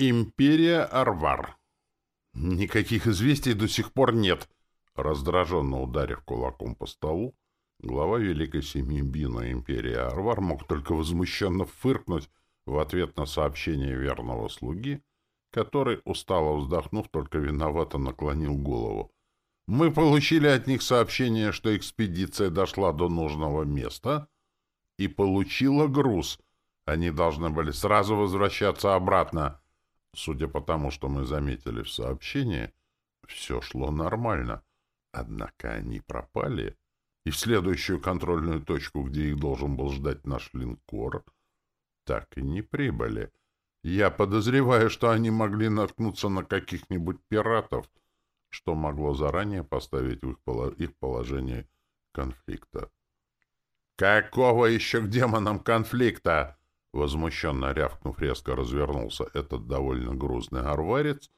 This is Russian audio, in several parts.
Империя Арвар. Никаких известий до сих пор нет. Раздраженно ударив кулаком по столу, глава великой семьи Бина Империи Арвар мог только возмущенно фыркнуть в ответ на сообщение верного слуги, который, устало вздохнув, только виновато наклонил голову. Мы получили от них сообщение, что экспедиция дошла до нужного места и получила груз. Они должны были сразу возвращаться обратно. Судя по тому, что мы заметили в сообщении, все шло нормально. Однако они пропали, и в следующую контрольную точку, где их должен был ждать наш линкор, так и не прибыли. Я подозреваю, что они могли наткнуться на каких-нибудь пиратов, что могло заранее поставить в их, положение конфликта. «Какого еще к демонам конфликта?» Возмущенно рявкнув, резко развернулся этот довольно грузный арварец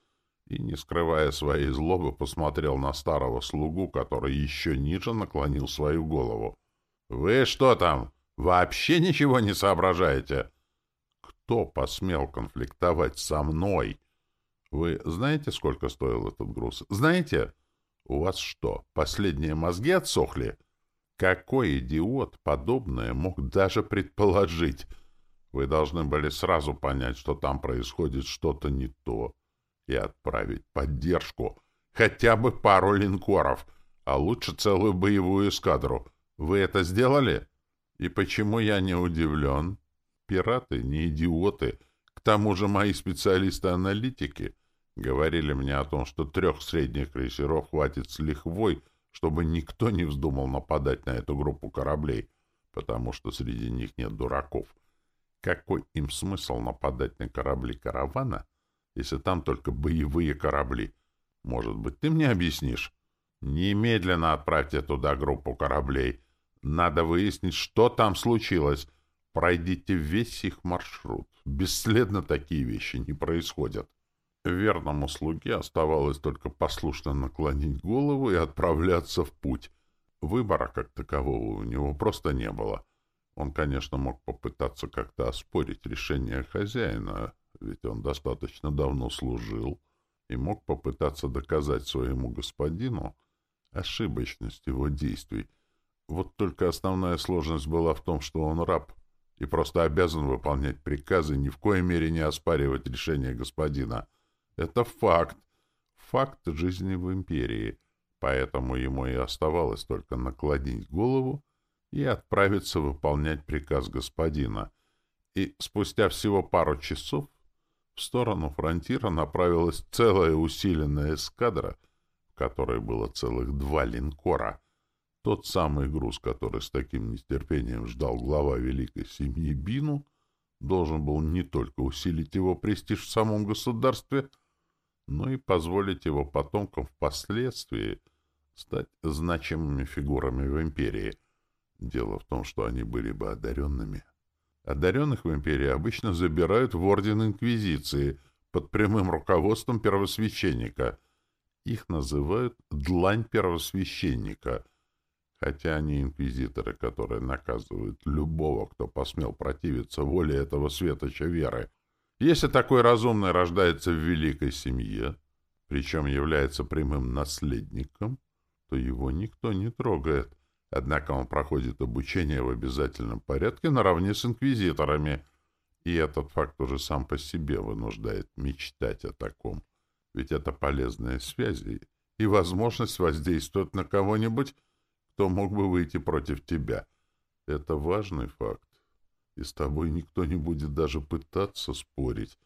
и, не скрывая своей злобы, посмотрел на старого слугу, который еще ниже наклонил свою голову. «Вы что там, вообще ничего не соображаете?» «Кто посмел конфликтовать со мной?» «Вы знаете, сколько стоил этот груз? Знаете? У вас что, последние мозги отсохли?» «Какой идиот подобное мог даже предположить?» Вы должны были сразу понять, что там происходит что-то не то, и отправить поддержку, хотя бы пару линкоров, а лучше целую боевую эскадру. Вы это сделали? И почему я не удивлен? Пираты не идиоты. К тому же мои специалисты-аналитики говорили мне о том, что трех средних крейсеров хватит с лихвой, чтобы никто не вздумал нападать на эту группу кораблей, потому что среди них нет дураков. Какой им смысл нападать на корабли каравана, если там только боевые корабли? Может быть, ты мне объяснишь? Немедленно отправьте туда группу кораблей. Надо выяснить, что там случилось. Пройдите весь их маршрут. Бесследно такие вещи не происходят. Верному слуге оставалось только послушно наклонить голову и отправляться в путь. Выбора как такового у него просто не было. Он, конечно, мог попытаться как-то оспорить решение хозяина, ведь он достаточно давно служил, и мог попытаться доказать своему господину ошибочность его действий. Вот только основная сложность была в том, что он раб и просто обязан выполнять приказы, ни в коей мере не оспаривать решение господина. Это факт. Факт жизни в империи. Поэтому ему и оставалось только наклонить голову и отправиться выполнять приказ господина. И спустя всего пару часов в сторону фронтира направилась целая усиленная эскадра, в которой было целых два линкора. Тот самый груз, который с таким нетерпением ждал глава великой семьи Бину, должен был не только усилить его престиж в самом государстве, но и позволить его потомкам впоследствии стать значимыми фигурами в империи — Дело в том, что они были бы одаренными. Одаренных в империи обычно забирают в орден Инквизиции под прямым руководством первосвященника. Их называют «длань первосвященника», хотя они инквизиторы, которые наказывают любого, кто посмел противиться воле этого светоча веры. Если такой разумный рождается в великой семье, причем является прямым наследником, то его никто не трогает. Однако он проходит обучение в обязательном порядке наравне с инквизиторами, и этот факт уже сам по себе вынуждает мечтать о таком. Ведь это полезные связи и возможность воздействовать на кого-нибудь, кто мог бы выйти против тебя. Это важный факт, и с тобой никто не будет даже пытаться спорить,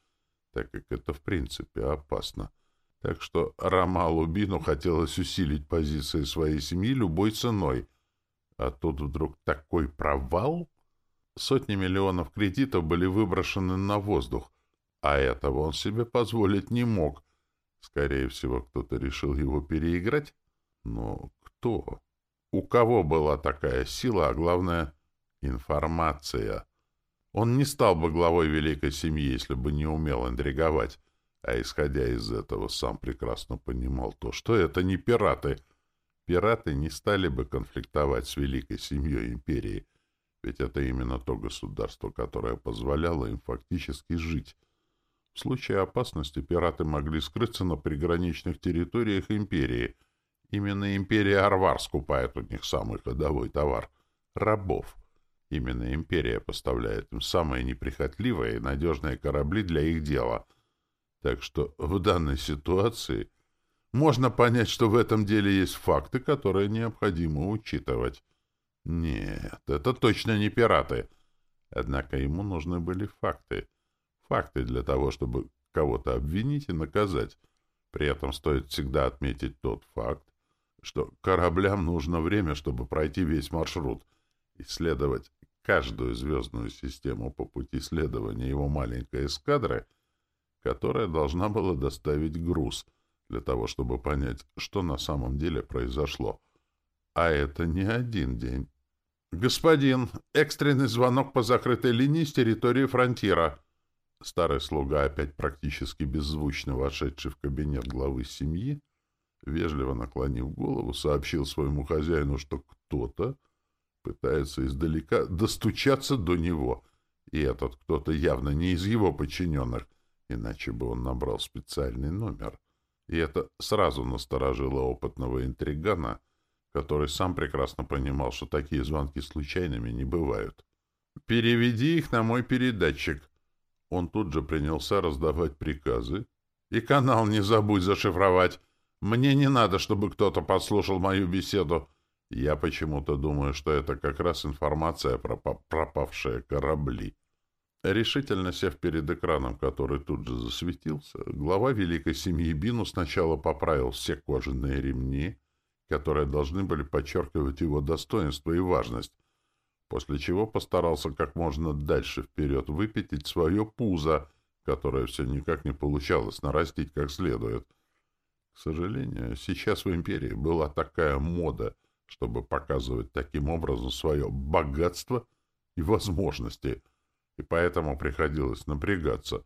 так как это в принципе опасно. Так что Рамалу Бину хотелось усилить позиции своей семьи любой ценой — а тут вдруг такой провал? Сотни миллионов кредитов были выброшены на воздух, а этого он себе позволить не мог. Скорее всего, кто-то решил его переиграть. Но кто? У кого была такая сила, а главное — информация? Он не стал бы главой великой семьи, если бы не умел интриговать, а исходя из этого сам прекрасно понимал то, что это не пираты — пираты не стали бы конфликтовать с великой семьей империи, ведь это именно то государство, которое позволяло им фактически жить. В случае опасности пираты могли скрыться на приграничных территориях империи. Именно империя Арвар скупает у них самый ходовой товар — рабов. Именно империя поставляет им самые неприхотливые и надежные корабли для их дела. Так что в данной ситуации можно понять, что в этом деле есть факты, которые необходимо учитывать. Нет, это точно не пираты. Однако ему нужны были факты. Факты для того, чтобы кого-то обвинить и наказать. При этом стоит всегда отметить тот факт, что кораблям нужно время, чтобы пройти весь маршрут, исследовать каждую звездную систему по пути следования его маленькой эскадры, которая должна была доставить груз для того, чтобы понять, что на самом деле произошло. А это не один день. «Господин, экстренный звонок по закрытой линии с территории фронтира». Старый слуга, опять практически беззвучно вошедший в кабинет главы семьи, вежливо наклонив голову, сообщил своему хозяину, что кто-то пытается издалека достучаться до него, и этот кто-то явно не из его подчиненных, иначе бы он набрал специальный номер. И это сразу насторожило опытного интригана — который сам прекрасно понимал, что такие звонки случайными не бывают. «Переведи их на мой передатчик». Он тут же принялся раздавать приказы. «И канал не забудь зашифровать. Мне не надо, чтобы кто-то подслушал мою беседу. Я почему-то думаю, что это как раз информация про пропавшие корабли». Решительно сев перед экраном, который тут же засветился, глава великой семьи Бину сначала поправил все кожаные ремни, которые должны были подчеркивать его достоинство и важность, после чего постарался как можно дальше вперед выпятить свое пузо, которое все никак не получалось нарастить как следует. К сожалению, сейчас в империи была такая мода, чтобы показывать таким образом свое богатство и возможности, и поэтому приходилось напрягаться.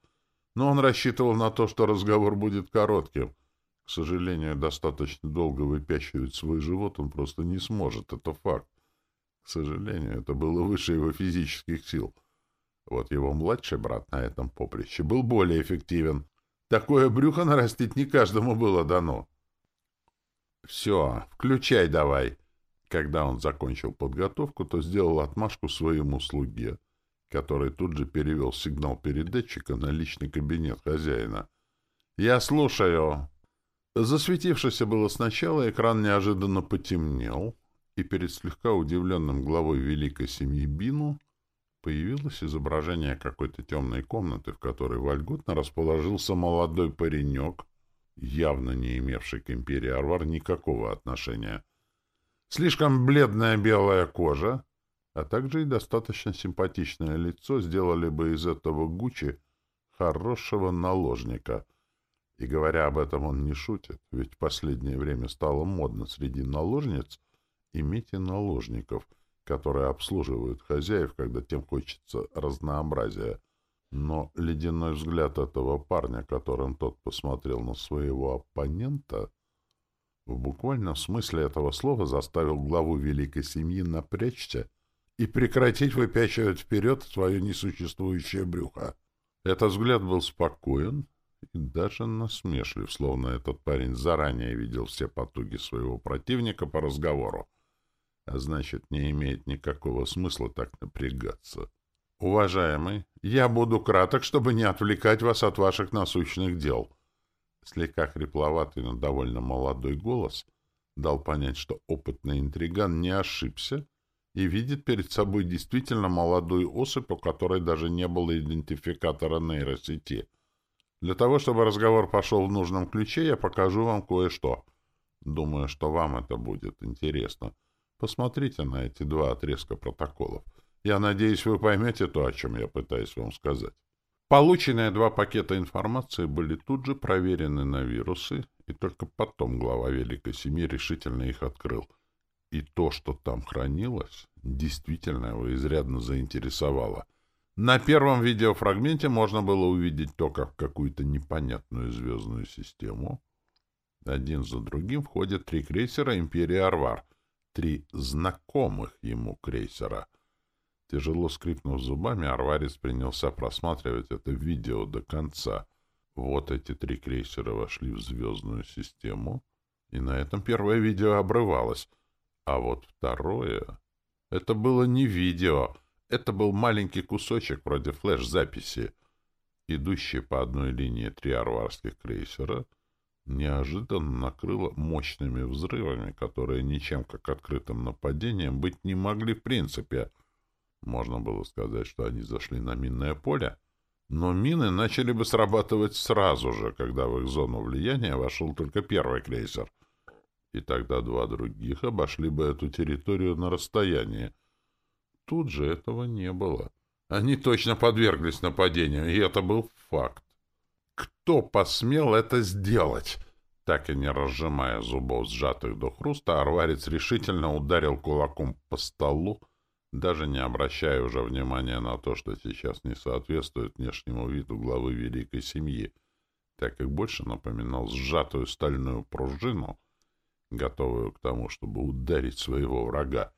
Но он рассчитывал на то, что разговор будет коротким — к сожалению, достаточно долго выпячивать свой живот он просто не сможет, это факт. К сожалению, это было выше его физических сил. Вот его младший брат на этом поприще был более эффективен. Такое брюхо нарастить не каждому было дано. «Все, включай давай». Когда он закончил подготовку, то сделал отмашку своему слуге, который тут же перевел сигнал передатчика на личный кабинет хозяина. «Я слушаю». Засветившийся было сначала, экран неожиданно потемнел, и перед слегка удивленным главой великой семьи Бину появилось изображение какой-то темной комнаты, в которой вольготно расположился молодой паренек, явно не имевший к империи Арвар никакого отношения. Слишком бледная белая кожа, а также и достаточно симпатичное лицо сделали бы из этого Гуччи хорошего наложника — и говоря об этом, он не шутит, ведь в последнее время стало модно среди наложниц иметь и наложников, которые обслуживают хозяев, когда тем хочется разнообразия. Но ледяной взгляд этого парня, которым тот посмотрел на своего оппонента, в буквальном смысле этого слова заставил главу великой семьи напрячься и прекратить выпячивать вперед свое несуществующее брюхо. Этот взгляд был спокоен, и даже насмешлив, словно этот парень заранее видел все потуги своего противника по разговору, а значит, не имеет никакого смысла так напрягаться. «Уважаемый, я буду краток, чтобы не отвлекать вас от ваших насущных дел». Слегка хрипловатый, но довольно молодой голос дал понять, что опытный интриган не ошибся и видит перед собой действительно молодую особь, у которой даже не было идентификатора нейросети — для того, чтобы разговор пошел в нужном ключе, я покажу вам кое-что. Думаю, что вам это будет интересно. Посмотрите на эти два отрезка протоколов. Я надеюсь, вы поймете то, о чем я пытаюсь вам сказать. Полученные два пакета информации были тут же проверены на вирусы, и только потом глава Великой Семьи решительно их открыл. И то, что там хранилось, действительно его изрядно заинтересовало — на первом видеофрагменте можно было увидеть то, как в какую-то непонятную звездную систему один за другим входят три крейсера «Империя Арвар», три знакомых ему крейсера. Тяжело скрипнув зубами, Арварец принялся просматривать это видео до конца. Вот эти три крейсера вошли в звездную систему, и на этом первое видео обрывалось. А вот второе... Это было не видео, это был маленький кусочек вроде флеш-записи. Идущие по одной линии три арварских крейсера неожиданно накрыло мощными взрывами, которые ничем как открытым нападением быть не могли в принципе. Можно было сказать, что они зашли на минное поле, но мины начали бы срабатывать сразу же, когда в их зону влияния вошел только первый крейсер. И тогда два других обошли бы эту территорию на расстоянии. Тут же этого не было. Они точно подверглись нападению, и это был факт. Кто посмел это сделать? Так и не разжимая зубов, сжатых до хруста, арварец решительно ударил кулаком по столу, даже не обращая уже внимания на то, что сейчас не соответствует внешнему виду главы великой семьи, так как больше напоминал сжатую стальную пружину, готовую к тому, чтобы ударить своего врага.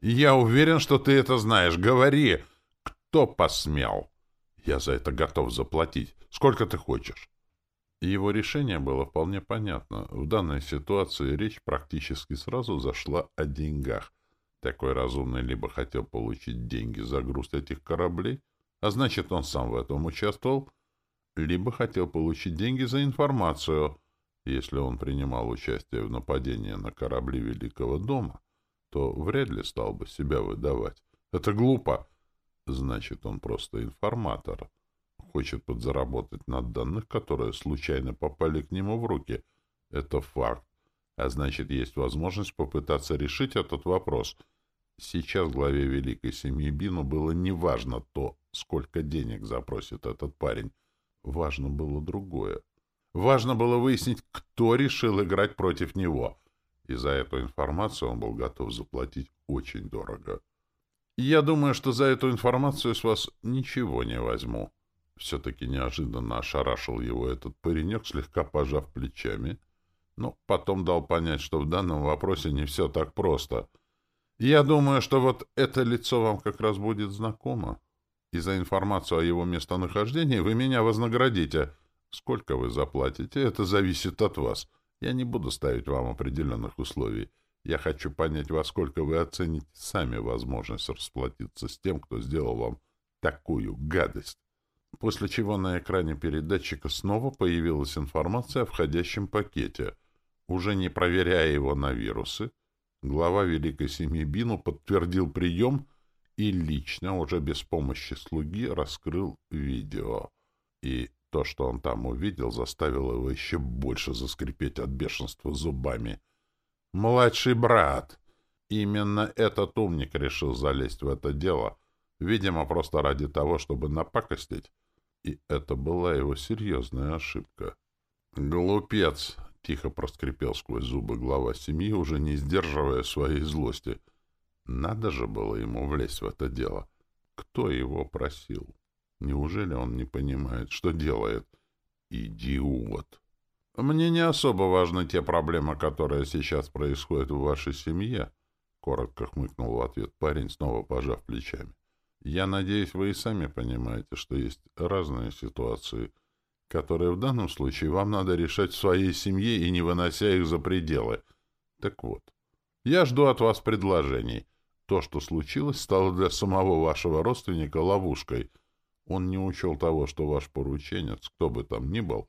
«Я уверен, что ты это знаешь. Говори, кто посмел?» «Я за это готов заплатить. Сколько ты хочешь?» Его решение было вполне понятно. В данной ситуации речь практически сразу зашла о деньгах. Такой разумный либо хотел получить деньги за груз этих кораблей, а значит, он сам в этом участвовал, либо хотел получить деньги за информацию. Если он принимал участие в нападении на корабли Великого дома, то вряд ли стал бы себя выдавать. Это глупо. Значит, он просто информатор. Хочет подзаработать на данных, которые случайно попали к нему в руки. Это факт. А значит, есть возможность попытаться решить этот вопрос — Сейчас главе великой семьи Бину было не важно то, сколько денег запросит этот парень. Важно было другое. Важно было выяснить, кто решил играть против него. И за эту информацию он был готов заплатить очень дорого. Я думаю, что за эту информацию с вас ничего не возьму. Все-таки неожиданно ошарашил его этот паренек, слегка пожав плечами. Но потом дал понять, что в данном вопросе не все так просто — я думаю, что вот это лицо вам как раз будет знакомо. И за информацию о его местонахождении вы меня вознаградите. Сколько вы заплатите, это зависит от вас. Я не буду ставить вам определенных условий. Я хочу понять, во сколько вы оцените сами возможность расплатиться с тем, кто сделал вам такую гадость. После чего на экране передатчика снова появилась информация о входящем пакете. Уже не проверяя его на вирусы, Глава Великой Семьи Бину подтвердил прием и лично, уже без помощи слуги, раскрыл видео. И то, что он там увидел, заставило его еще больше заскрипеть от бешенства зубами. «Младший брат!» Именно этот умник решил залезть в это дело, видимо, просто ради того, чтобы напакостить. И это была его серьезная ошибка. «Глупец!» Тихо проскрипел сквозь зубы глава семьи, уже не сдерживая своей злости. Надо же было ему влезть в это дело. Кто его просил? Неужели он не понимает, что делает? Идиот! Мне не особо важны те проблемы, которые сейчас происходят в вашей семье, — коротко хмыкнул в ответ парень, снова пожав плечами. Я надеюсь, вы и сами понимаете, что есть разные ситуации — которые в данном случае вам надо решать в своей семье и не вынося их за пределы. Так вот, я жду от вас предложений. То, что случилось, стало для самого вашего родственника ловушкой. Он не учел того, что ваш порученец, кто бы там ни был,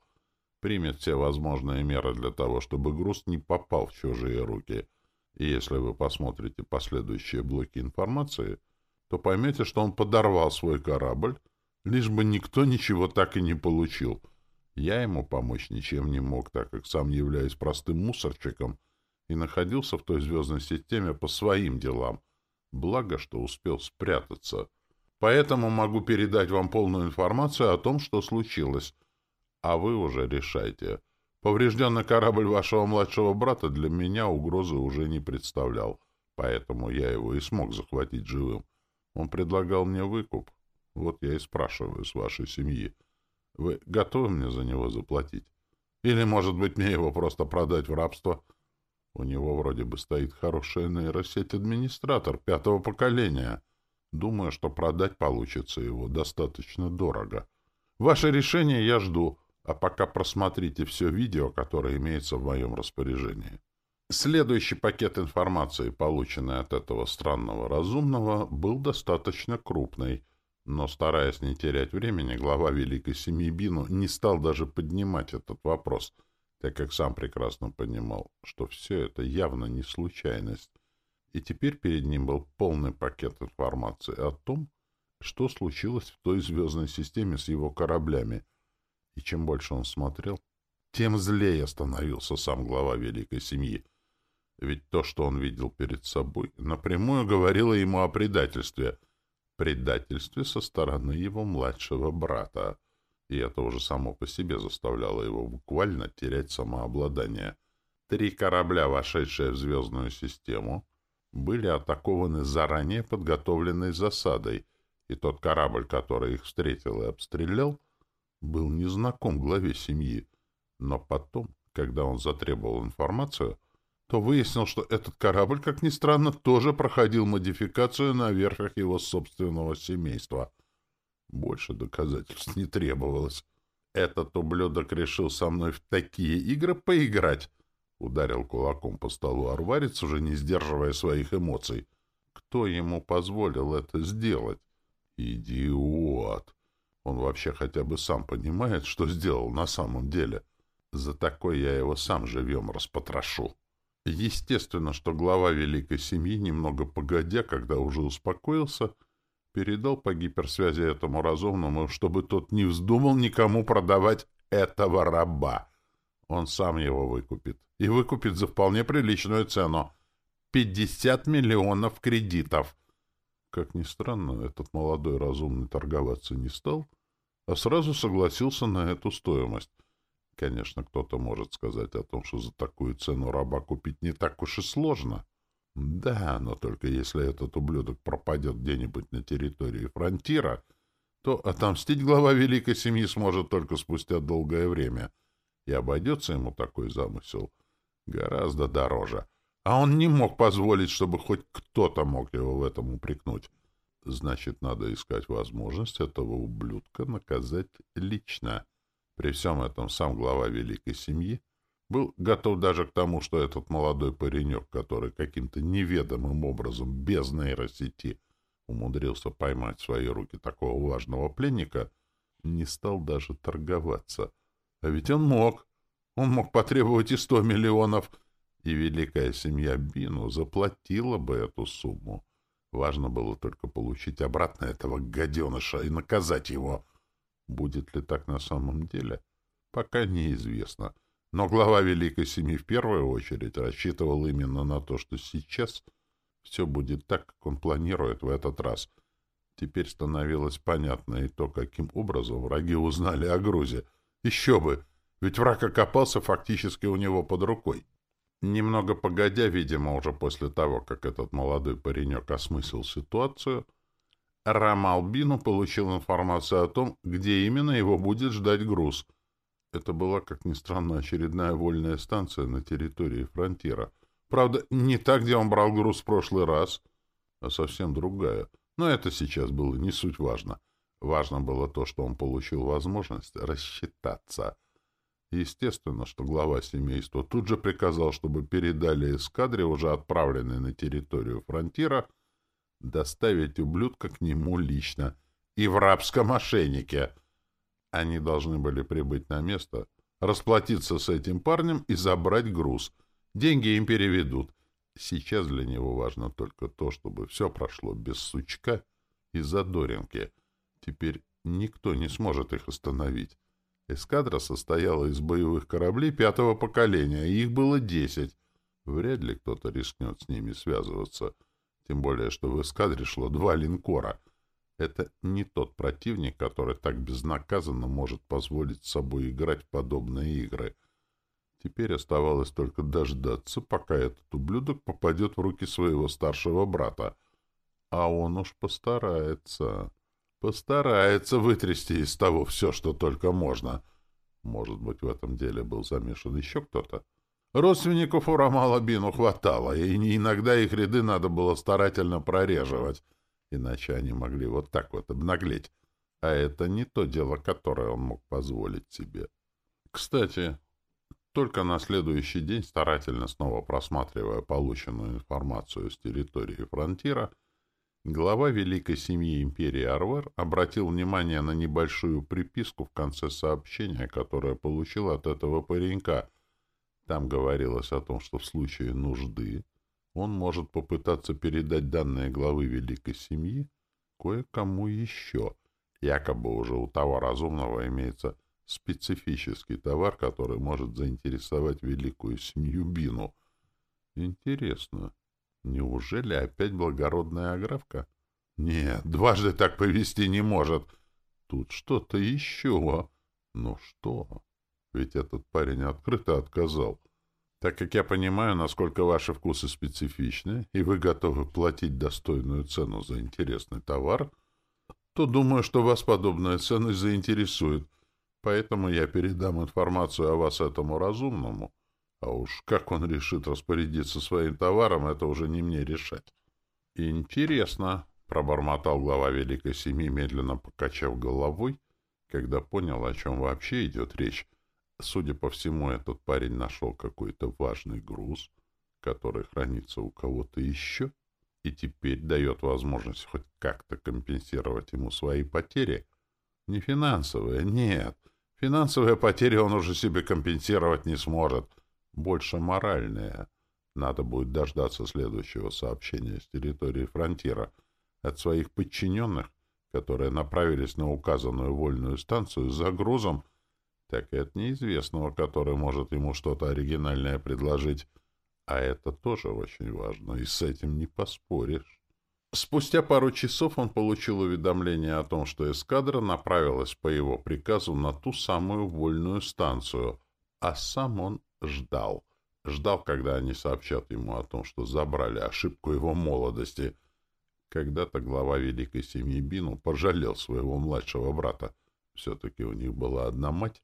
примет все возможные меры для того, чтобы груз не попал в чужие руки. И если вы посмотрите последующие блоки информации, то поймете, что он подорвал свой корабль, лишь бы никто ничего так и не получил. Я ему помочь ничем не мог, так как сам являюсь простым мусорчиком и находился в той звездной системе по своим делам. Благо, что успел спрятаться. Поэтому могу передать вам полную информацию о том, что случилось. А вы уже решайте. Поврежденный корабль вашего младшего брата для меня угрозы уже не представлял, поэтому я его и смог захватить живым. Он предлагал мне выкуп. Вот я и спрашиваю с вашей семьи. Вы готовы мне за него заплатить? Или, может быть, мне его просто продать в рабство? У него вроде бы стоит хорошая нейросеть-администратор пятого поколения. Думаю, что продать получится его достаточно дорого. Ваше решение я жду, А пока просмотрите все видео, которое имеется в моем распоряжении. Следующий пакет информации, полученный от этого странного разумного, был достаточно крупный, но, стараясь не терять времени, глава Великой Семьи Бину не стал даже поднимать этот вопрос, так как сам прекрасно понимал, что все это явно не случайность, и теперь перед ним был полный пакет информации о том, что случилось в той звездной системе с его кораблями, и чем больше он смотрел, тем злее становился сам глава Великой Семьи — ведь то, что он видел перед собой, напрямую говорило ему о предательстве. Предательстве со стороны его младшего брата. И это уже само по себе заставляло его буквально терять самообладание. Три корабля, вошедшие в звездную систему, были атакованы заранее подготовленной засадой, и тот корабль, который их встретил и обстрелял, был незнаком главе семьи. Но потом, когда он затребовал информацию, то выяснил, что этот корабль, как ни странно, тоже проходил модификацию на верфях его собственного семейства. Больше доказательств не требовалось. Этот ублюдок решил со мной в такие игры поиграть. Ударил кулаком по столу арварец, уже не сдерживая своих эмоций. Кто ему позволил это сделать? Идиот! Он вообще хотя бы сам понимает, что сделал на самом деле. За такой я его сам живьем распотрошу. Естественно, что глава великой семьи, немного погодя, когда уже успокоился, передал по гиперсвязи этому разумному, чтобы тот не вздумал никому продавать этого раба. Он сам его выкупит. И выкупит за вполне приличную цену. 50 миллионов кредитов. Как ни странно, этот молодой разумный торговаться не стал, а сразу согласился на эту стоимость. Конечно, кто-то может сказать о том, что за такую цену раба купить не так уж и сложно. Да, но только если этот ублюдок пропадет где-нибудь на территории фронтира, то отомстить глава великой семьи сможет только спустя долгое время, и обойдется ему такой замысел гораздо дороже. А он не мог позволить, чтобы хоть кто-то мог его в этом упрекнуть. Значит, надо искать возможность этого ублюдка наказать лично. При всем этом сам глава великой семьи был готов даже к тому, что этот молодой паренек, который каким-то неведомым образом без нейросети умудрился поймать в свои руки такого важного пленника, не стал даже торговаться. А ведь он мог. Он мог потребовать и сто миллионов, и великая семья Бину заплатила бы эту сумму. Важно было только получить обратно этого гаденыша и наказать его — Будет ли так на самом деле? Пока неизвестно. Но глава Великой Семьи в первую очередь рассчитывал именно на то, что сейчас все будет так, как он планирует в этот раз. Теперь становилось понятно и то, каким образом враги узнали о Грузе. Еще бы! Ведь враг окопался фактически у него под рукой. Немного погодя, видимо, уже после того, как этот молодой паренек осмыслил ситуацию, — Рамалбину получил информацию о том, где именно его будет ждать груз. Это была, как ни странно, очередная вольная станция на территории фронтира. Правда, не та, где он брал груз в прошлый раз, а совсем другая. Но это сейчас было не суть важно. Важно было то, что он получил возможность рассчитаться. Естественно, что глава семейства тут же приказал, чтобы передали эскадре, уже отправленной на территорию фронтира, доставить ублюдка к нему лично. И в рабском ошейнике. Они должны были прибыть на место, расплатиться с этим парнем и забрать груз. Деньги им переведут. Сейчас для него важно только то, чтобы все прошло без сучка и задоринки. Теперь никто не сможет их остановить. Эскадра состояла из боевых кораблей пятого поколения, и их было десять. Вряд ли кто-то рискнет с ними связываться — тем более, что в эскадре шло два линкора. Это не тот противник, который так безнаказанно может позволить собой играть в подобные игры. Теперь оставалось только дождаться, пока этот ублюдок попадет в руки своего старшего брата. А он уж постарается. Постарается вытрясти из того все, что только можно. Может быть, в этом деле был замешан еще кто-то? Родственников у Рамала Бину хватало, и иногда их ряды надо было старательно прореживать, иначе они могли вот так вот обнаглеть. А это не то дело, которое он мог позволить себе. Кстати, только на следующий день, старательно снова просматривая полученную информацию с территории фронтира, глава великой семьи империи Арвер обратил внимание на небольшую приписку в конце сообщения, которое получил от этого паренька. Там говорилось о том, что в случае нужды он может попытаться передать данные главы великой семьи кое-кому еще. Якобы уже у того разумного имеется специфический товар, который может заинтересовать великую семью Бину. Интересно, неужели опять благородная аграфка? Нет, дважды так повести не может. Тут что-то еще. Ну что? Ведь этот парень открыто отказал. Так как я понимаю, насколько ваши вкусы специфичны, и вы готовы платить достойную цену за интересный товар, то думаю, что вас подобная ценность заинтересует — Поэтому я передам информацию о вас этому разумному. А уж как он решит распорядиться своим товаром, это уже не мне решать. Интересно, пробормотал глава Великой Семьи, медленно покачав головой, когда понял, о чем вообще идет речь. Судя по всему, этот парень нашел какой-то важный груз, который хранится у кого-то еще, и теперь дает возможность хоть как-то компенсировать ему свои потери. Не финансовые, нет, Финансовые потери он уже себе компенсировать не сможет. Больше моральные. Надо будет дождаться следующего сообщения с территории фронтира от своих подчиненных, которые направились на указанную вольную станцию за грузом, так и от неизвестного, который может ему что-то оригинальное предложить. А это тоже очень важно, и с этим не поспоришь. Спустя пару часов он получил уведомление о том, что эскадра направилась по его приказу на ту самую вольную станцию, а сам он ждал. Ждал, когда они сообщат ему о том, что забрали ошибку его молодости. Когда-то глава великой семьи Бину пожалел своего младшего брата. Все-таки у них была одна мать.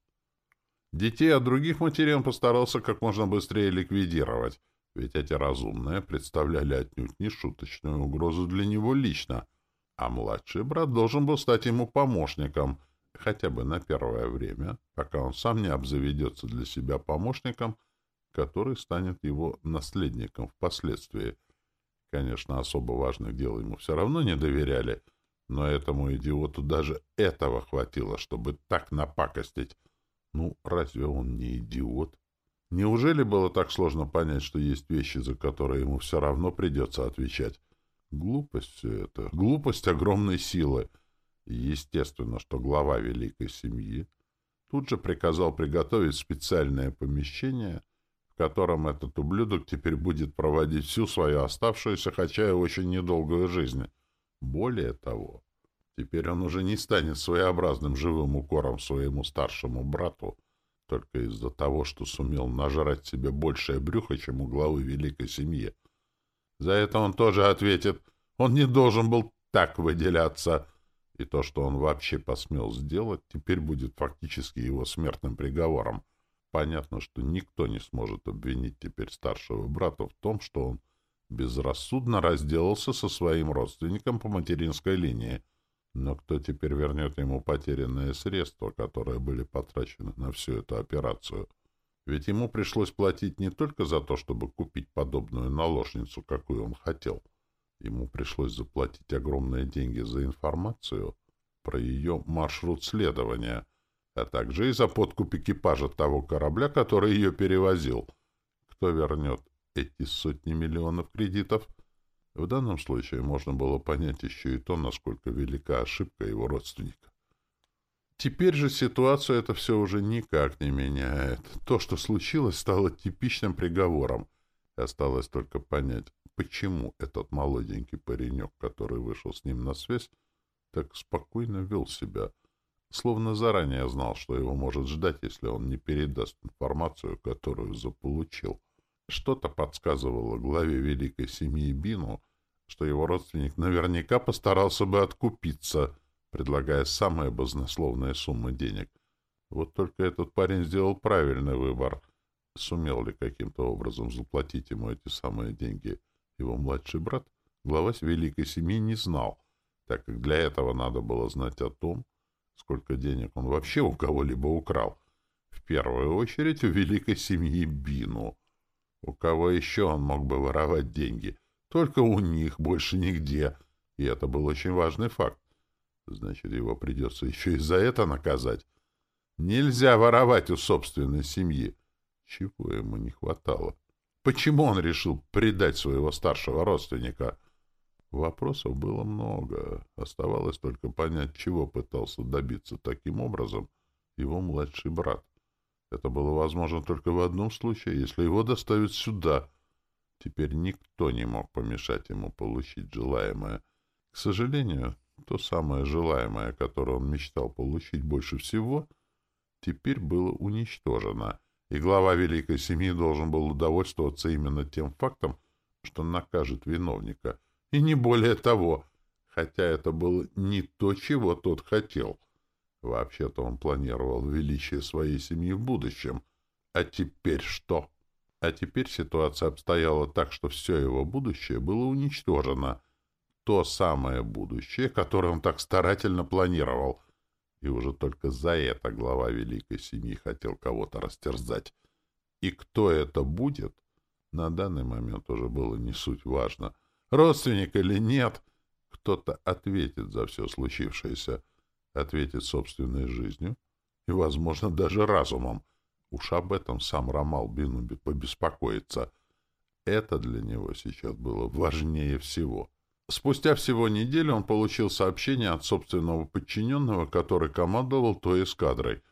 Детей от других матерей он постарался как можно быстрее ликвидировать — ведь эти разумные представляли отнюдь не шуточную угрозу для него лично, а младший брат должен был стать ему помощником, хотя бы на первое время, пока он сам не обзаведется для себя помощником, который станет его наследником впоследствии. Конечно, особо важных дел ему все равно не доверяли, но этому идиоту даже этого хватило, чтобы так напакостить. Ну, разве он не идиот? Неужели было так сложно понять, что есть вещи, за которые ему все равно придется отвечать? Глупость все это. Глупость огромной силы. Естественно, что глава великой семьи тут же приказал приготовить специальное помещение, в котором этот ублюдок теперь будет проводить всю свою оставшуюся, хотя и очень недолгую жизнь. Более того, теперь он уже не станет своеобразным живым укором своему старшему брату, только из-за того, что сумел нажрать себе большее брюхо, чем у главы великой семьи. За это он тоже ответит. Он не должен был так выделяться. И то, что он вообще посмел сделать, теперь будет фактически его смертным приговором. Понятно, что никто не сможет обвинить теперь старшего брата в том, что он безрассудно разделался со своим родственником по материнской линии — но кто теперь вернет ему потерянные средства, которые были потрачены на всю эту операцию? Ведь ему пришлось платить не только за то, чтобы купить подобную наложницу, какую он хотел. Ему пришлось заплатить огромные деньги за информацию про ее маршрут следования, а также и за подкуп экипажа того корабля, который ее перевозил. Кто вернет эти сотни миллионов кредитов — в данном случае можно было понять еще и то, насколько велика ошибка его родственника. Теперь же ситуацию это все уже никак не меняет. То, что случилось, стало типичным приговором. Осталось только понять, почему этот молоденький паренек, который вышел с ним на связь, так спокойно вел себя, словно заранее знал, что его может ждать, если он не передаст информацию, которую заполучил. Что-то подсказывало главе великой семьи Бину, что его родственник наверняка постарался бы откупиться, предлагая самые баснословные суммы денег. Вот только этот парень сделал правильный выбор. Сумел ли каким-то образом заплатить ему эти самые деньги его младший брат, глава великой семьи не знал, так как для этого надо было знать о том, сколько денег он вообще у кого-либо украл. В первую очередь у великой семьи Бину. У кого еще он мог бы воровать деньги? Только у них, больше нигде. И это был очень важный факт. Значит, его придется еще и за это наказать. Нельзя воровать у собственной семьи. Чего ему не хватало? Почему он решил предать своего старшего родственника? Вопросов было много. Оставалось только понять, чего пытался добиться таким образом его младший брат. Это было возможно только в одном случае, если его доставят сюда. Теперь никто не мог помешать ему получить желаемое. К сожалению, то самое желаемое, которое он мечтал получить больше всего, теперь было уничтожено, и глава великой семьи должен был удовольствоваться именно тем фактом, что накажет виновника, и не более того, хотя это было не то, чего тот хотел. Вообще-то он планировал величие своей семьи в будущем. А теперь что? А теперь ситуация обстояла так, что все его будущее было уничтожено — то самое будущее, которое он так старательно планировал. И уже только за это глава великой семьи хотел кого-то растерзать. И кто это будет, на данный момент уже было не суть важно. Родственник или нет, кто-то ответит за все случившееся, ответит собственной жизнью и, возможно, даже разумом. Уж об этом сам Ромал Бинуби побеспокоится. Это для него сейчас было важнее всего — Спустя всего неделю он получил сообщение от собственного подчиненного, который командовал той эскадрой.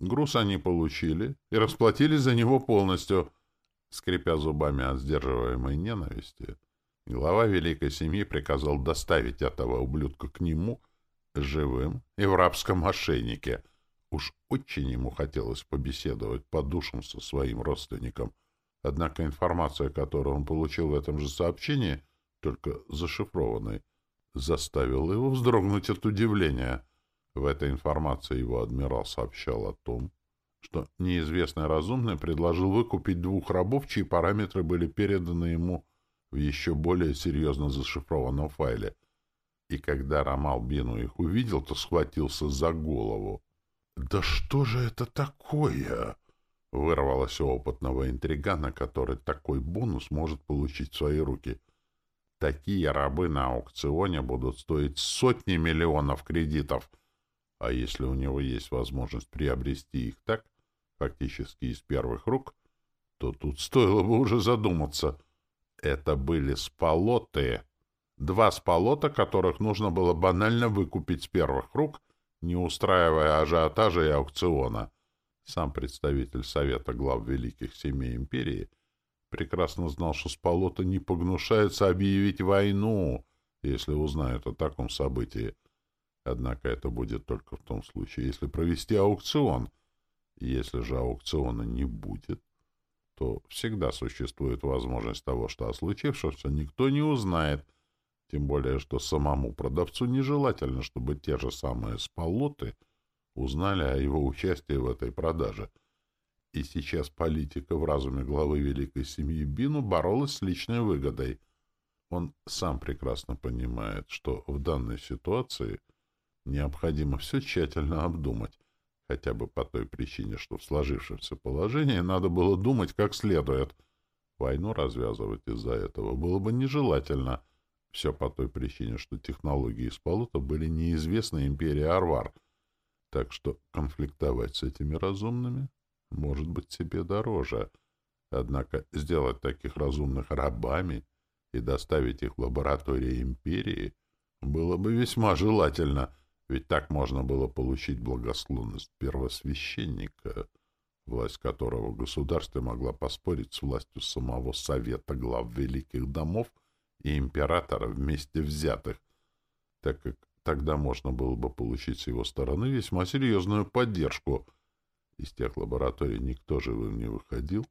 Груз они получили и расплатились за него полностью, скрипя зубами от сдерживаемой ненависти. Глава великой семьи приказал доставить этого ублюдка к нему живым и в рабском ошейнике. Уж очень ему хотелось побеседовать по душам со своим родственником. Однако информация, которую он получил в этом же сообщении — только зашифрованной, заставил его вздрогнуть от удивления. В этой информации его адмирал сообщал о том, что неизвестный разумный предложил выкупить двух рабов, чьи параметры были переданы ему в еще более серьезно зашифрованном файле. И когда Рамал Бину их увидел, то схватился за голову. «Да что же это такое?» — вырвалось у опытного интригана, который такой бонус может получить в свои руки. Такие рабы на аукционе будут стоить сотни миллионов кредитов. А если у него есть возможность приобрести их так, фактически из первых рук, то тут стоило бы уже задуматься. Это были сполоты. Два сполота, которых нужно было банально выкупить с первых рук, не устраивая ажиотажа и аукциона. Сам представитель Совета глав великих семей империи прекрасно знал, что Спалота не погнушается объявить войну, если узнают о таком событии. Однако это будет только в том случае, если провести аукцион. Если же аукциона не будет, то всегда существует возможность того, что о случившемся никто не узнает, тем более, что самому продавцу нежелательно, чтобы те же самые спалоты узнали о его участии в этой продаже — и сейчас политика в разуме главы великой семьи Бину боролась с личной выгодой. Он сам прекрасно понимает, что в данной ситуации необходимо все тщательно обдумать, хотя бы по той причине, что в сложившемся положении надо было думать как следует. Войну развязывать из-за этого было бы нежелательно. Все по той причине, что технологии Спалута были неизвестны империи Арвар, так что конфликтовать с этими разумными может быть себе дороже. Однако сделать таких разумных рабами и доставить их в лаборатории империи было бы весьма желательно, ведь так можно было получить благосклонность первосвященника, власть которого в государстве могла поспорить с властью самого Совета глав великих домов и императора вместе взятых, так как тогда можно было бы получить с его стороны весьма серьезную поддержку — из тех лабораторий никто живым не выходил,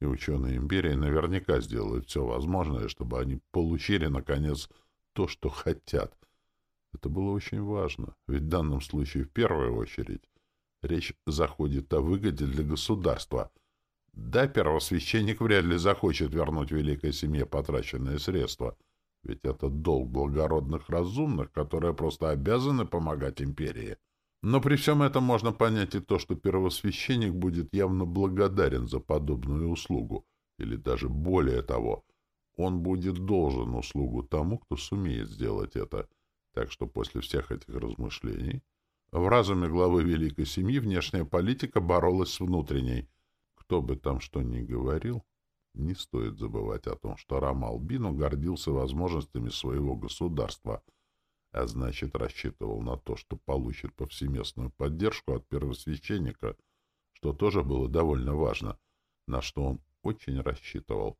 и ученые империи наверняка сделают все возможное, чтобы они получили, наконец, то, что хотят. Это было очень важно, ведь в данном случае, в первую очередь, речь заходит о выгоде для государства. Да, первосвященник вряд ли захочет вернуть великой семье потраченные средства, ведь это долг благородных разумных, которые просто обязаны помогать империи. Но при всем этом можно понять и то, что первосвященник будет явно благодарен за подобную услугу, или даже более того, он будет должен услугу тому, кто сумеет сделать это. Так что после всех этих размышлений в разуме главы великой семьи внешняя политика боролась с внутренней. Кто бы там что ни говорил, не стоит забывать о том, что Рамалбину гордился возможностями своего государства — а значит, рассчитывал на то, что получит повсеместную поддержку от первосвященника, что тоже было довольно важно, на что он очень рассчитывал.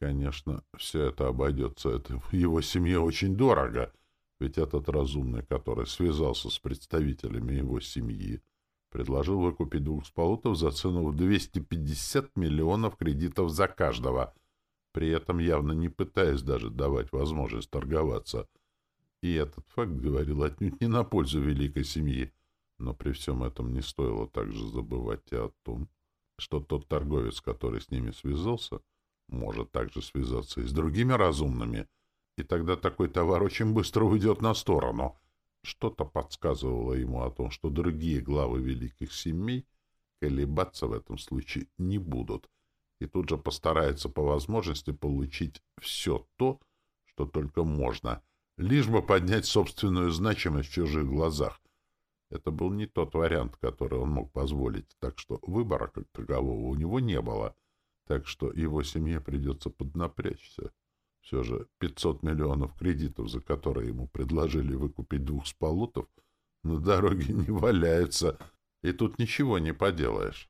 Конечно, все это обойдется его семье очень дорого, ведь этот разумный, который связался с представителями его семьи, предложил выкупить двух сполутов за цену в 250 миллионов кредитов за каждого, при этом явно не пытаясь даже давать возможность торговаться — и этот факт говорил отнюдь не на пользу великой семьи. Но при всем этом не стоило также забывать и о том, что тот торговец, который с ними связался, может также связаться и с другими разумными, и тогда такой товар очень быстро уйдет на сторону. Что-то подсказывало ему о том, что другие главы великих семей колебаться в этом случае не будут, и тут же постараются по возможности получить все то, что только можно — лишь бы поднять собственную значимость в чужих глазах. Это был не тот вариант, который он мог позволить, так что выбора как такового у него не было, так что его семье придется поднапрячься. Все же 500 миллионов кредитов, за которые ему предложили выкупить двух сполутов, на дороге не валяются, и тут ничего не поделаешь.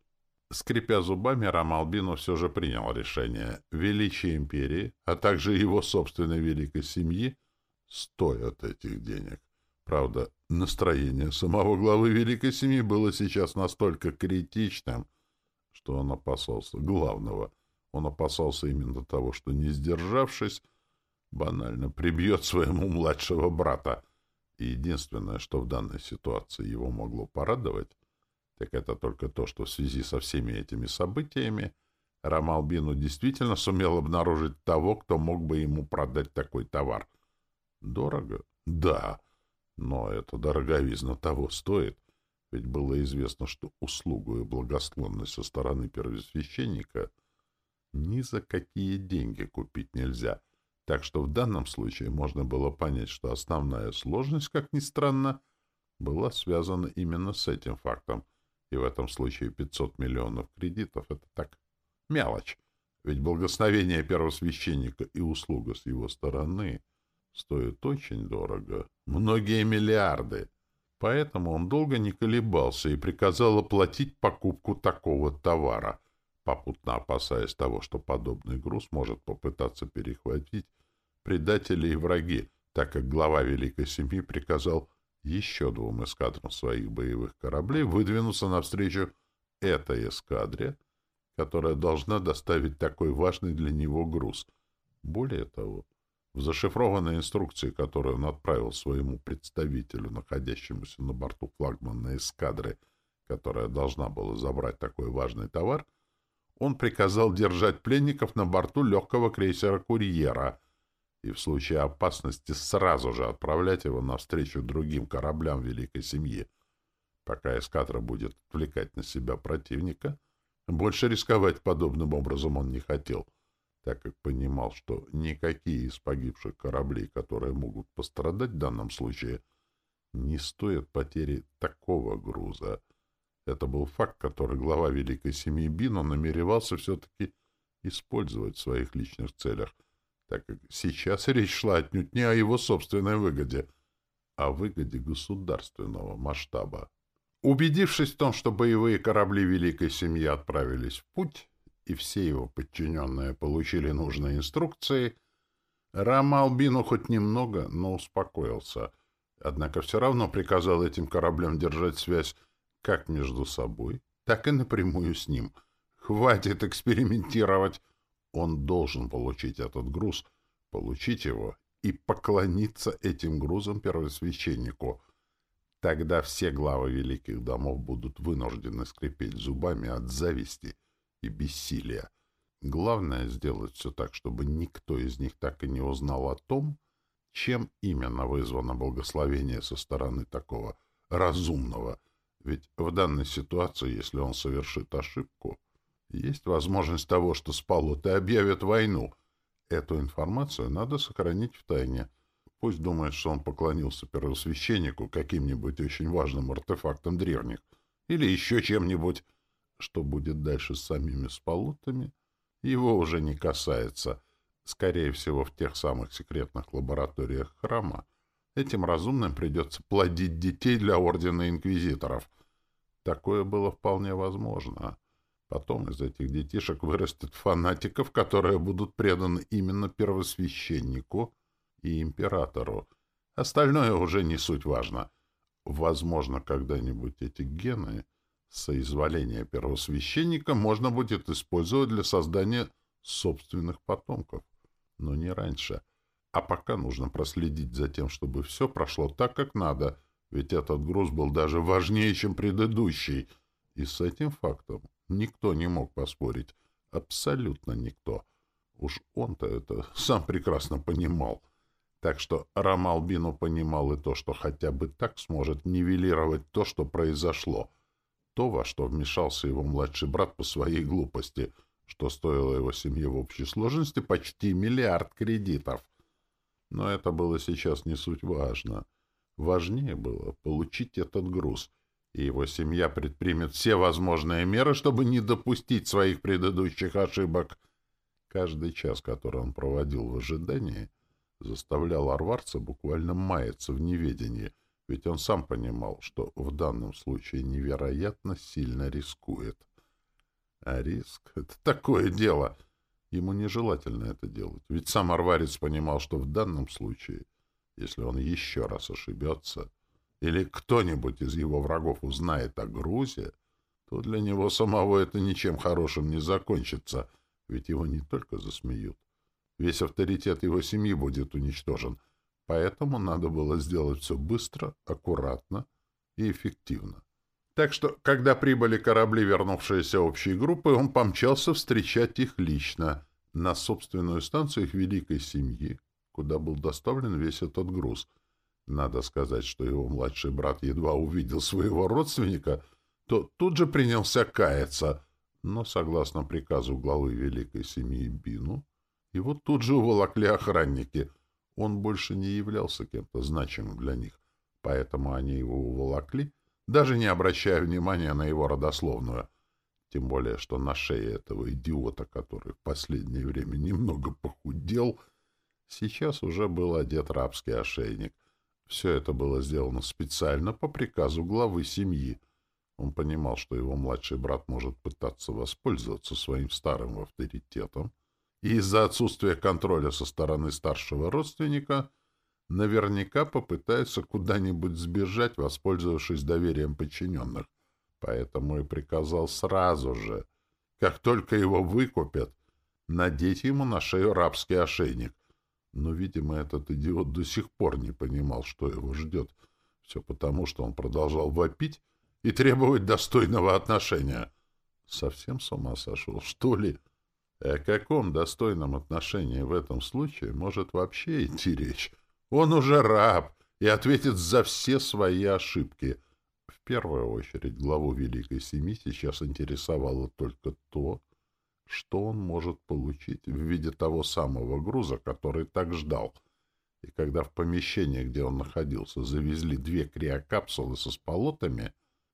Скрипя зубами, Рамалбину все же принял решение. Величие империи, а также его собственной великой семьи — стоят этих денег. Правда, настроение самого главы Великой Семьи было сейчас настолько критичным, что он опасался главного. Он опасался именно того, что, не сдержавшись, банально прибьет своему младшего брата. И единственное, что в данной ситуации его могло порадовать, так это только то, что в связи со всеми этими событиями Рамалбину действительно сумел обнаружить того, кто мог бы ему продать такой товар — Дорого? Да. Но это дороговизна того стоит. Ведь было известно, что услугу и благосклонность со стороны первосвященника ни за какие деньги купить нельзя. Так что в данном случае можно было понять, что основная сложность, как ни странно, была связана именно с этим фактом. И в этом случае 500 миллионов кредитов — это так, мелочь. Ведь благословение первосвященника и услуга с его стороны стоит очень дорого, многие миллиарды. Поэтому он долго не колебался и приказал оплатить покупку такого товара, попутно опасаясь того, что подобный груз может попытаться перехватить предатели и враги, так как глава Великой Семьи приказал еще двум эскадрам своих боевых кораблей выдвинуться навстречу этой эскадре, которая должна доставить такой важный для него груз. Более того, в зашифрованной инструкции, которую он отправил своему представителю, находящемуся на борту флагманной эскадры, которая должна была забрать такой важный товар, он приказал держать пленников на борту легкого крейсера «Курьера» и в случае опасности сразу же отправлять его навстречу другим кораблям Великой Семьи. Пока эскадра будет отвлекать на себя противника, больше рисковать подобным образом он не хотел — так как понимал, что никакие из погибших кораблей, которые могут пострадать в данном случае, не стоят потери такого груза. Это был факт, который глава Великой Семьи Бино намеревался все-таки использовать в своих личных целях, так как сейчас речь шла отнюдь не о его собственной выгоде, а о выгоде государственного масштаба. Убедившись в том, что боевые корабли Великой Семьи отправились в путь, и все его подчиненные получили нужные инструкции, Рамалбину хоть немного, но успокоился. Однако все равно приказал этим кораблям держать связь как между собой, так и напрямую с ним. Хватит экспериментировать. Он должен получить этот груз, получить его и поклониться этим грузом первосвященнику. Тогда все главы великих домов будут вынуждены скрипеть зубами от зависти — и бессилия. Главное — сделать все так, чтобы никто из них так и не узнал о том, чем именно вызвано благословение со стороны такого разумного. Ведь в данной ситуации, если он совершит ошибку, есть возможность того, что с Палутой объявят войну. Эту информацию надо сохранить в тайне. Пусть думает, что он поклонился первосвященнику каким-нибудь очень важным артефактом древних или еще чем-нибудь. Что будет дальше с самими спалутами, его уже не касается. Скорее всего, в тех самых секретных лабораториях храма этим разумным придется плодить детей для Ордена Инквизиторов. Такое было вполне возможно. Потом из этих детишек вырастет фанатиков, которые будут преданы именно первосвященнику и императору. Остальное уже не суть важно. Возможно, когда-нибудь эти гены соизволения первосвященника можно будет использовать для создания собственных потомков. Но не раньше. А пока нужно проследить за тем, чтобы все прошло так, как надо, ведь этот груз был даже важнее, чем предыдущий. И с этим фактом никто не мог поспорить. Абсолютно никто. Уж он-то это сам прекрасно понимал. Так что Рамалбину понимал и то, что хотя бы так сможет нивелировать то, что произошло. То, во что вмешался его младший брат по своей глупости, что стоило его семье в общей сложности почти миллиард кредитов. Но это было сейчас не суть важно. Важнее было получить этот груз, и его семья предпримет все возможные меры, чтобы не допустить своих предыдущих ошибок. Каждый час, который он проводил в ожидании — заставлял арварца буквально маяться в неведении, ведь он сам понимал, что в данном случае невероятно сильно рискует. А риск — это такое дело. Ему нежелательно это делать, ведь сам арварец понимал, что в данном случае, если он еще раз ошибется, или кто-нибудь из его врагов узнает о грузе, то для него самого это ничем хорошим не закончится, ведь его не только засмеют, Весь авторитет его семьи будет уничтожен. Поэтому надо было сделать все быстро, аккуратно и эффективно. Так что, когда прибыли корабли, вернувшиеся общей группы, он помчался встречать их лично на собственную станцию их великой семьи, куда был доставлен весь этот груз. Надо сказать, что его младший брат едва увидел своего родственника, то тут же принялся каяться, но, согласно приказу главы великой семьи Бину, его тут же уволокли охранники. Он больше не являлся кем-то значимым для них, поэтому они его уволокли, даже не обращая внимания на его родословную. Тем более, что на шее этого идиота, который в последнее время немного похудел, сейчас уже был одет рабский ошейник. Все это было сделано специально по приказу главы семьи. Он понимал, что его младший брат может пытаться воспользоваться своим старым авторитетом, и из-за отсутствия контроля со стороны старшего родственника наверняка попытается куда-нибудь сбежать, воспользовавшись доверием подчиненных. Поэтому и приказал сразу же, как только его выкупят, надеть ему на шею рабский ошейник. Но, видимо, этот идиот до сих пор не понимал, что его ждет. Все потому, что он продолжал вопить и требовать достойного отношения. Совсем с ума сошел, что ли? — о каком достойном отношении в этом случае может вообще идти речь? Он уже раб и ответит за все свои ошибки. В первую очередь главу Великой Семьи сейчас интересовало только то, что он может получить в виде того самого груза, который так ждал. И когда в помещении, где он находился, завезли две криокапсулы со сполотами,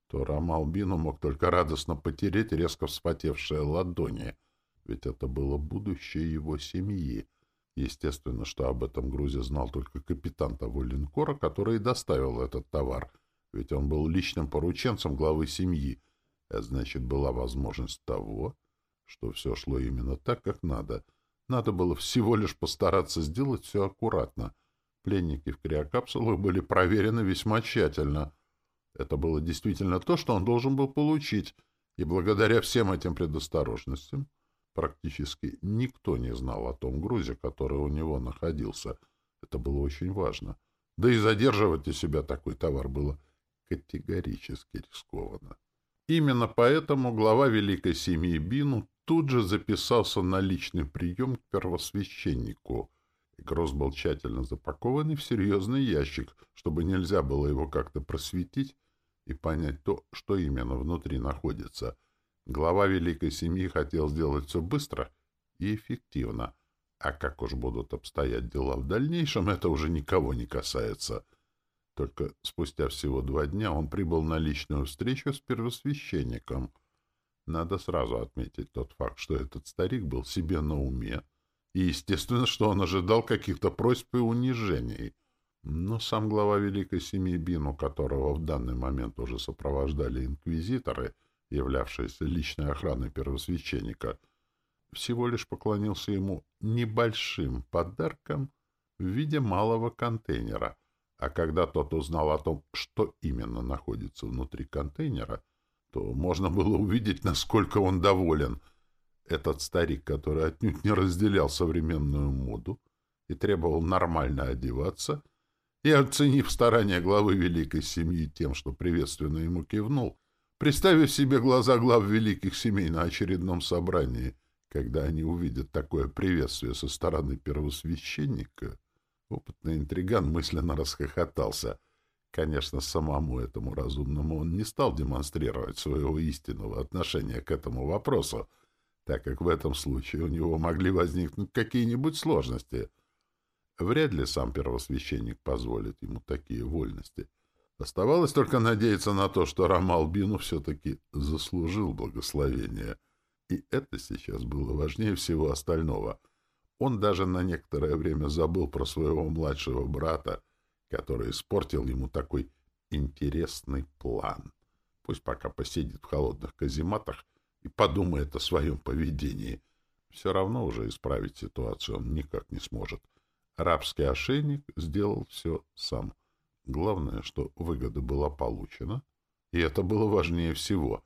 то Рамалбину мог только радостно потереть резко вспотевшие ладони — ведь это было будущее его семьи. Естественно, что об этом грузе знал только капитан того линкора, который доставил этот товар, ведь он был личным порученцем главы семьи, а значит, была возможность того, что все шло именно так, как надо. Надо было всего лишь постараться сделать все аккуратно. Пленники в криокапсулах были проверены весьма тщательно. Это было действительно то, что он должен был получить, и благодаря всем этим предосторожностям Практически никто не знал о том грузе, который у него находился. Это было очень важно. Да и задерживать у себя такой товар было категорически рискованно. Именно поэтому глава великой семьи Бину тут же записался на личный прием к первосвященнику. И груз был тщательно запакованный в серьезный ящик, чтобы нельзя было его как-то просветить и понять то, что именно внутри находится. Глава великой семьи хотел сделать все быстро и эффективно, а как уж будут обстоять дела в дальнейшем, это уже никого не касается. Только спустя всего два дня он прибыл на личную встречу с первосвященником. Надо сразу отметить тот факт, что этот старик был себе на уме, и, естественно, что он ожидал каких-то просьб и унижений. Но сам глава великой семьи Бину, которого в данный момент уже сопровождали инквизиторы, являвшиеся личной охраной первосвященника, всего лишь поклонился ему небольшим подарком в виде малого контейнера. А когда тот узнал о том, что именно находится внутри контейнера, то можно было увидеть, насколько он доволен — этот старик, который отнюдь не разделял современную моду и требовал нормально одеваться, и, оценив старания главы великой семьи тем, что приветственно ему кивнул, представив себе глаза глав великих семей на очередном собрании, когда они увидят такое приветствие со стороны первосвященника, опытный интриган мысленно расхохотался. Конечно, самому этому разумному он не стал демонстрировать своего истинного отношения к этому вопросу, так как в этом случае у него могли возникнуть какие-нибудь сложности. Вряд ли сам первосвященник позволит ему такие вольности. Оставалось только надеяться на то, что Рамалбину все-таки заслужил благословение. И это сейчас было важнее всего остального. Он даже на некоторое время забыл про своего младшего брата, который испортил ему такой интересный план. Пусть пока посидит в холодных казематах и подумает о своем поведении. Все равно уже исправить ситуацию он никак не сможет. Рабский ошейник сделал все сам. Главное, что выгода была получена, и это было важнее всего,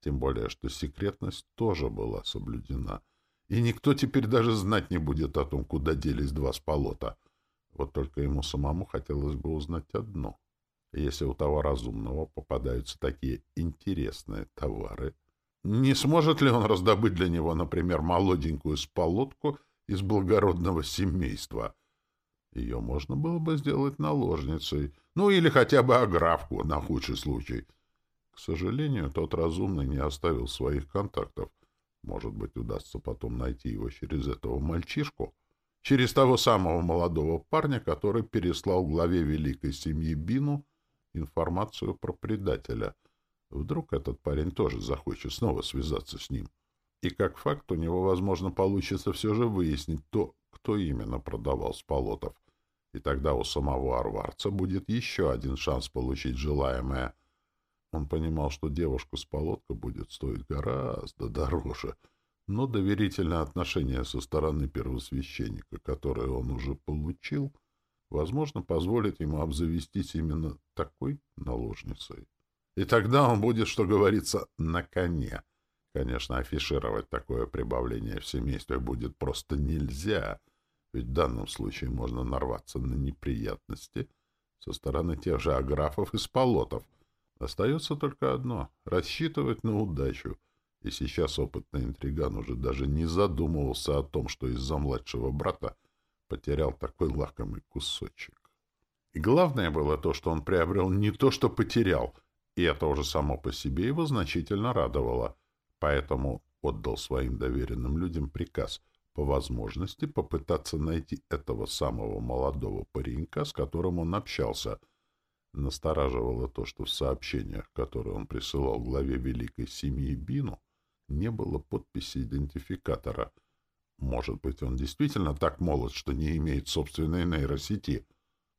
тем более, что секретность тоже была соблюдена. И никто теперь даже знать не будет о том, куда делись два сполота. Вот только ему самому хотелось бы узнать одно. Если у того разумного попадаются такие интересные товары, не сможет ли он раздобыть для него, например, молоденькую сполотку из благородного семейства? Ее можно было бы сделать наложницей, ну или хотя бы аграфку на худший случай. К сожалению, тот разумный не оставил своих контактов. Может быть, удастся потом найти его через этого мальчишку, через того самого молодого парня, который переслал главе великой семьи Бину информацию про предателя — Вдруг этот парень тоже захочет снова связаться с ним. И как факт у него, возможно, получится все же выяснить то, кто именно продавал Сполотов. И тогда у самого Арварца будет еще один шанс получить желаемое. Он понимал, что девушку с полотка будет стоить гораздо дороже, но доверительное отношение со стороны первосвященника, которое он уже получил, возможно, позволит ему обзавестись именно такой наложницей. И тогда он будет, что говорится, на коне. Конечно, афишировать такое прибавление в семействе будет просто нельзя, ведь в данном случае можно нарваться на неприятности со стороны тех же аграфов и сполотов. Остается только одно — рассчитывать на удачу. И сейчас опытный интриган уже даже не задумывался о том, что из-за младшего брата потерял такой лакомый кусочек. И главное было то, что он приобрел не то, что потерял — и это уже само по себе его значительно радовало. Поэтому отдал своим доверенным людям приказ по возможности попытаться найти этого самого молодого паренька, с которым он общался. Настораживало то, что в сообщениях, которые он присылал главе великой семьи Бину, не было подписи идентификатора. Может быть, он действительно так молод, что не имеет собственной нейросети?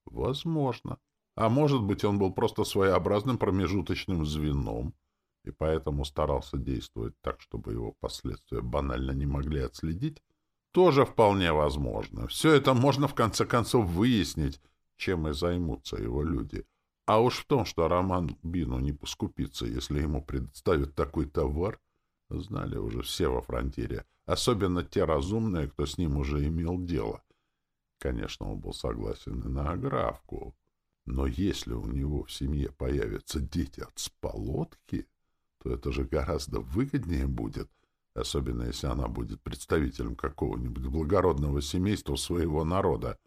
Возможно. А может быть, он был просто своеобразным промежуточным звеном, и поэтому старался действовать так, чтобы его последствия банально не могли отследить? Тоже вполне возможно. Все это можно в конце концов выяснить, чем и займутся его люди. А уж в том, что Роман Бину не поскупится, если ему предоставят такой товар, знали уже все во фронтире, особенно те разумные, кто с ним уже имел дело. Конечно, он был согласен и на аграфку. Но если у него в семье появятся дети от сполотки, то это же гораздо выгоднее будет, особенно если она будет представителем какого-нибудь благородного семейства своего народа.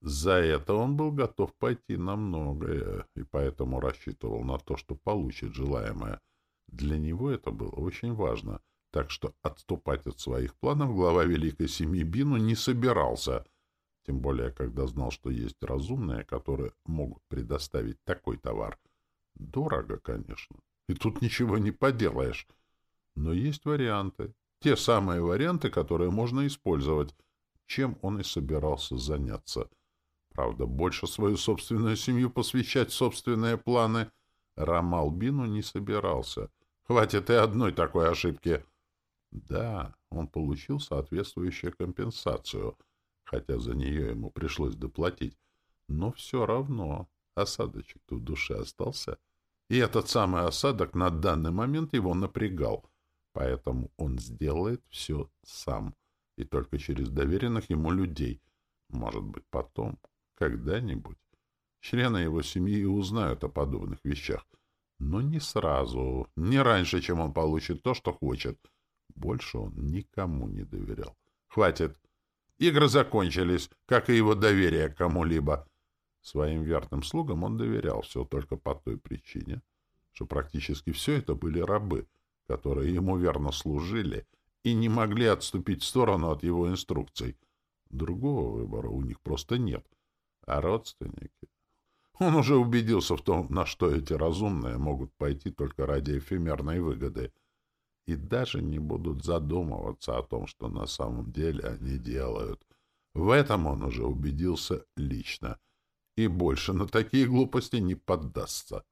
За это он был готов пойти на многое, и поэтому рассчитывал на то, что получит желаемое. Для него это было очень важно, так что отступать от своих планов глава Великой Семьи Бину не собирался, тем более, когда знал, что есть разумные, которые могут предоставить такой товар. Дорого, конечно, и тут ничего не поделаешь, но есть варианты. Те самые варианты, которые можно использовать, чем он и собирался заняться. Правда, больше свою собственную семью посвящать собственные планы Рамалбину не собирался. Хватит и одной такой ошибки. Да, он получил соответствующую компенсацию, хотя за нее ему пришлось доплатить. Но все равно осадочек-то в душе остался. И этот самый осадок на данный момент его напрягал — Поэтому он сделает все сам, и только через доверенных ему людей. Может быть, потом, когда-нибудь. Члены его семьи узнают о подобных вещах. Но не сразу, не раньше, чем он получит то, что хочет. Больше он никому не доверял. Хватит. Игры закончились, как и его доверие к кому-либо. Своим верным слугам он доверял все только по той причине, что практически все это были рабы — которые ему верно служили и не могли отступить в сторону от его инструкций. Другого выбора у них просто нет. А родственники... Он уже убедился в том, на что эти разумные могут пойти только ради эфемерной выгоды, и даже не будут задумываться о том, что на самом деле они делают. В этом он уже убедился лично, и больше на такие глупости не поддастся.